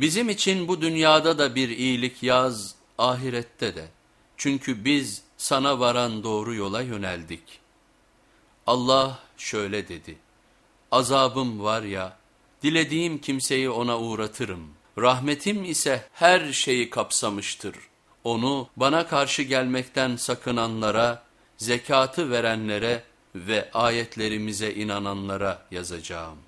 Bizim için bu dünyada da bir iyilik yaz, ahirette de. Çünkü biz sana varan doğru yola yöneldik. Allah şöyle dedi, azabım var ya, dilediğim kimseyi ona uğratırım. Rahmetim ise her şeyi kapsamıştır. Onu bana karşı gelmekten sakınanlara, zekatı verenlere ve ayetlerimize inananlara yazacağım.